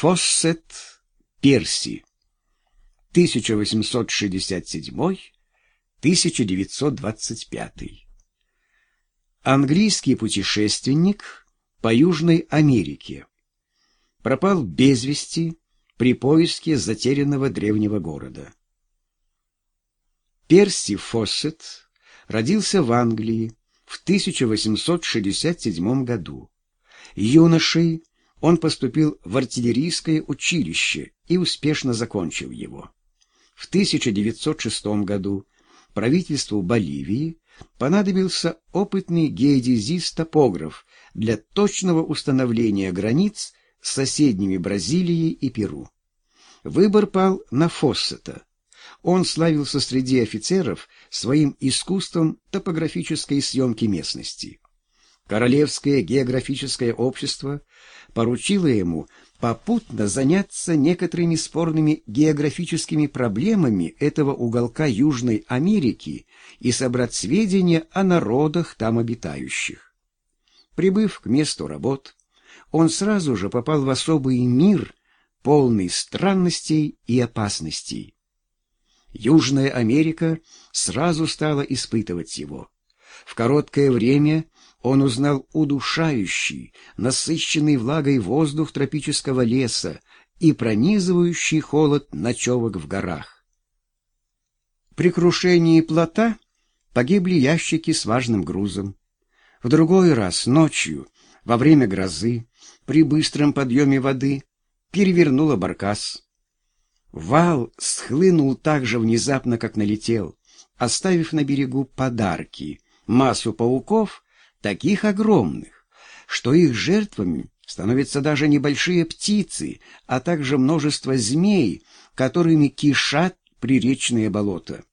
Фоссет Перси 1867-1925 Английский путешественник по Южной Америке пропал без вести при поиске затерянного древнего города. Перси Фоссет родился в Англии в 1867 году. Юношей он поступил в артиллерийское училище и успешно закончил его. В 1906 году правительству Боливии понадобился опытный геодезист-топограф для точного установления границ с соседними Бразилией и Перу. Выбор пал на Фоссета. Он славился среди офицеров своим искусством топографической съемки местности. Королевское географическое общество поручило ему попутно заняться некоторыми спорными географическими проблемами этого уголка Южной Америки и собрать сведения о народах там обитающих. Прибыв к месту работ, он сразу же попал в особый мир, полный странностей и опасностей. Южная Америка сразу стала испытывать его. В короткое время он узнал удушающий, насыщенный влагой воздух тропического леса и пронизывающий холод ночевок в горах. При крушении плота погибли ящики с важным грузом. В другой раз, ночью, во время грозы, при быстром подъеме воды, перевернула баркас. Вал схлынул так же внезапно, как налетел, оставив на берегу подарки, массу пауков таких огромных, что их жертвами становятся даже небольшие птицы, а также множество змей, которыми кишат приречные болота.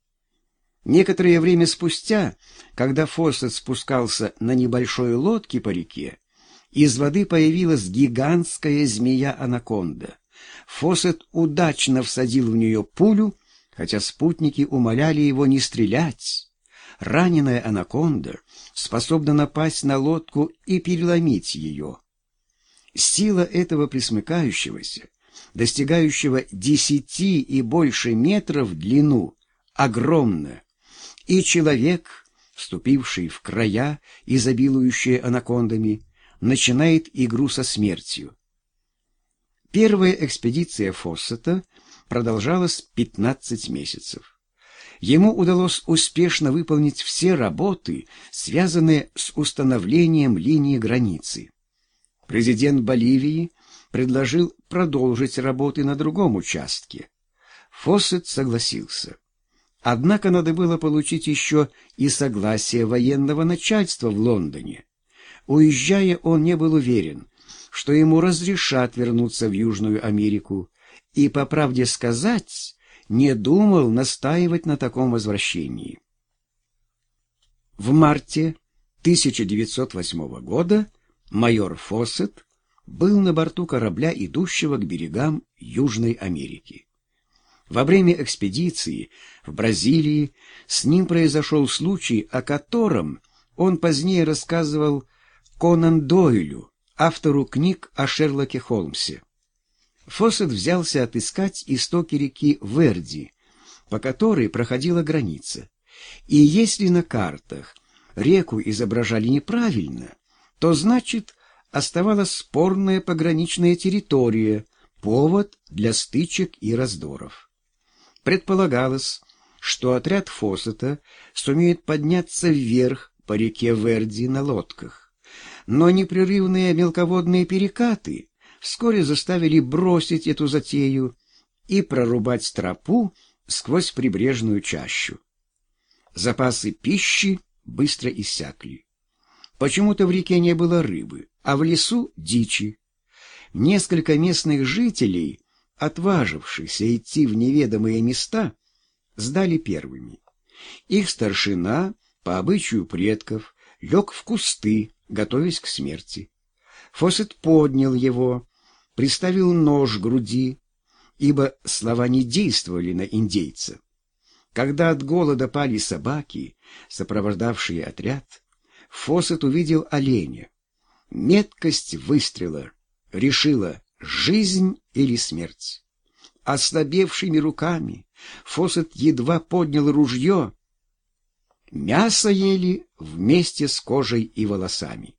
Некоторое время спустя, когда Фоссет спускался на небольшой лодке по реке, из воды появилась гигантская змея-анаконда. Фоссет удачно всадил в нее пулю, хотя спутники умоляли его не стрелять. Раненая анаконда способна напасть на лодку и переломить ее. Сила этого присмыкающегося, достигающего десяти и больше метров в длину, огромна, и человек, вступивший в края, изобилующие анакондами, начинает игру со смертью. Первая экспедиция Фоссета продолжалась 15 месяцев ему удалось успешно выполнить все работы, связанные с установлением линии границы. Президент Боливии предложил продолжить работы на другом участке. Фоссет согласился. Однако надо было получить еще и согласие военного начальства в Лондоне. Уезжая, он не был уверен, что ему разрешат вернуться в Южную Америку, и, по правде сказать, не думал настаивать на таком возвращении. В марте 1908 года майор Фоссет был на борту корабля, идущего к берегам Южной Америки. Во время экспедиции в Бразилии с ним произошел случай, о котором он позднее рассказывал Конан Дойлю, автору книг о Шерлоке Холмсе. Фоссет взялся отыскать истоки реки Верди, по которой проходила граница. И если на картах реку изображали неправильно, то значит оставалась спорная пограничная территория, повод для стычек и раздоров. Предполагалось, что отряд Фоссета сумеет подняться вверх по реке Верди на лодках, но непрерывные мелководные перекаты вскоре заставили бросить эту затею и прорубать тропу сквозь прибрежную чащу. Запасы пищи быстро иссякли. Почему-то в реке не было рыбы, а в лесу — дичи. Несколько местных жителей, отважившихся идти в неведомые места, сдали первыми. Их старшина, по обычаю предков, лег в кусты, готовясь к смерти. Фосет поднял его, приставил нож к груди, ибо слова не действовали на индейца. Когда от голода пали собаки, сопровождавшие отряд, Фосет увидел оленя. Меткость выстрела решила жизнь или смерть. Ослабевшими руками Фосет едва поднял ружье. Мясо ели вместе с кожей и волосами.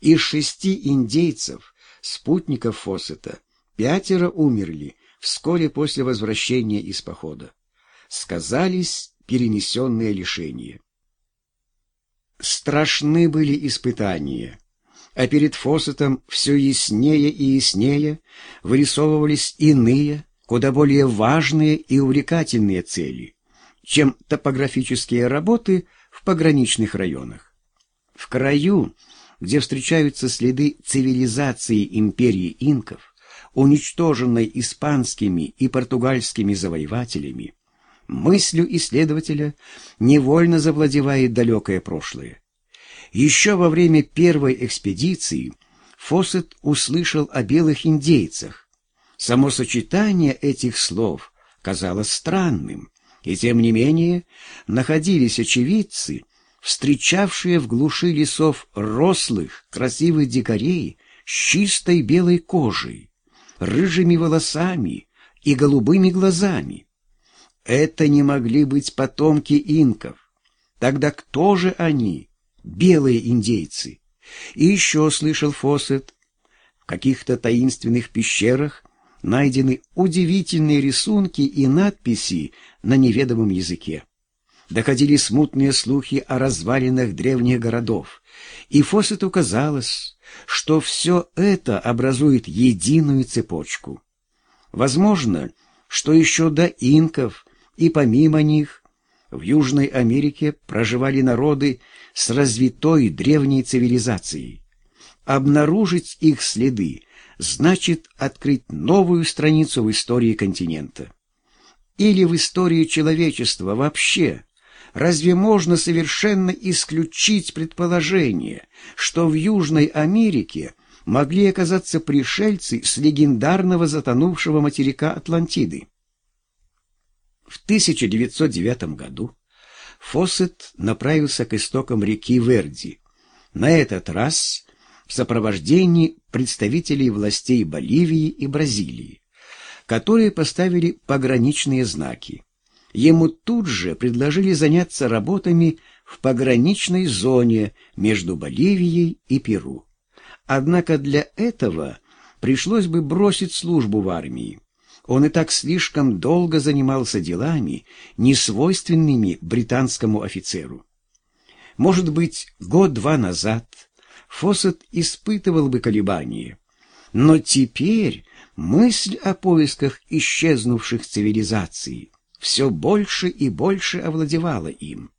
Из шести индейцев, спутников Фосета, пятеро умерли вскоре после возвращения из похода. Сказались перенесенные лишения. Страшны были испытания, а перед Фосетом все яснее и яснее вырисовывались иные, куда более важные и увлекательные цели, чем топографические работы в пограничных районах. В краю, где встречаются следы цивилизации империи инков, уничтоженной испанскими и португальскими завоевателями, мыслью исследователя невольно завладевает далекое прошлое. Еще во время первой экспедиции Фоссет услышал о белых индейцах. Само сочетание этих слов казалось странным, и тем не менее находились очевидцы, встречавшие в глуши лесов рослых, красивых дикарей с чистой белой кожей, рыжими волосами и голубыми глазами. Это не могли быть потомки инков. Тогда кто же они, белые индейцы? И еще слышал Фоссет, в каких-то таинственных пещерах найдены удивительные рисунки и надписи на неведомом языке. Доходили смутные слухи о развалинах древних городов, и Фоссету казалось, что все это образует единую цепочку. Возможно, что еще до инков и помимо них в Южной Америке проживали народы с развитой древней цивилизацией. Обнаружить их следы значит открыть новую страницу в истории континента. Или в истории человечества вообще. Разве можно совершенно исключить предположение, что в Южной Америке могли оказаться пришельцы с легендарного затонувшего материка Атлантиды? В 1909 году Фоссет направился к истокам реки Верди, на этот раз в сопровождении представителей властей Боливии и Бразилии, которые поставили пограничные знаки. Ему тут же предложили заняться работами в пограничной зоне между Боливией и Перу. Однако для этого пришлось бы бросить службу в армии. Он и так слишком долго занимался делами, несвойственными британскому офицеру. Может быть, год-два назад Фоссет испытывал бы колебания, но теперь мысль о поисках исчезнувших цивилизаций все больше и больше овладевала им.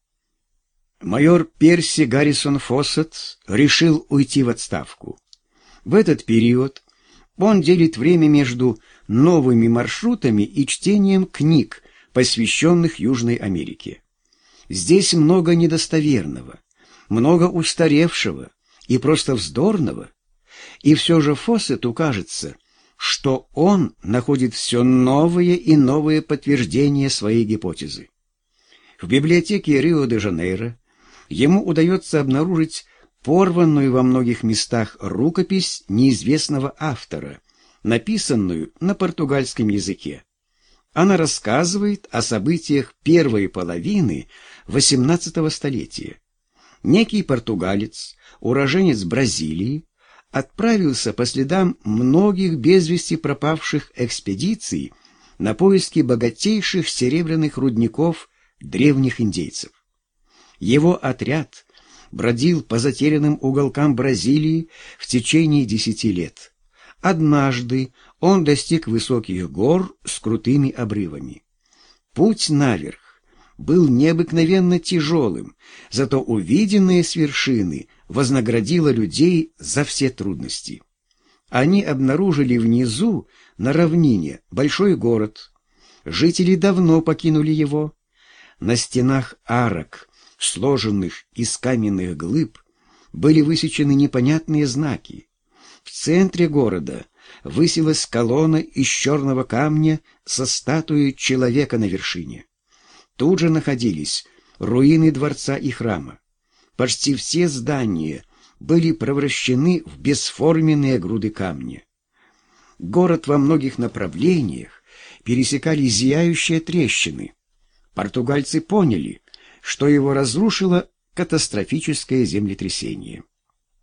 Майор Перси Гаррисон Фоссет решил уйти в отставку. В этот период он делит время между новыми маршрутами и чтением книг, посвященных Южной Америке. Здесь много недостоверного, много устаревшего и просто вздорного, и все же Фоссету кажется, что он находит все новые и новые подтверждения своей гипотезы. В библиотеке Рио-де-Жанейро ему удается обнаружить порванную во многих местах рукопись неизвестного автора, написанную на португальском языке. Она рассказывает о событиях первой половины XVIII столетия. Некий португалец, уроженец Бразилии, отправился по следам многих без вести пропавших экспедиций на поиски богатейших серебряных рудников древних индейцев. Его отряд бродил по затерянным уголкам Бразилии в течение десяти лет. Однажды он достиг высоких гор с крутыми обрывами. Путь наверх был необыкновенно тяжелым, зато увиденные с вершины вознаградило людей за все трудности. Они обнаружили внизу, на равнине, большой город. Жители давно покинули его. На стенах арок сложенных из каменных глыб, были высечены непонятные знаки. В центре города высилась колонна из черного камня со статуей человека на вершине. Тут же находились руины дворца и храма. Почти все здания были превращены в бесформенные груды камня. Город во многих направлениях пересекали зияющие трещины. Португальцы поняли, что его разрушило катастрофическое землетрясение.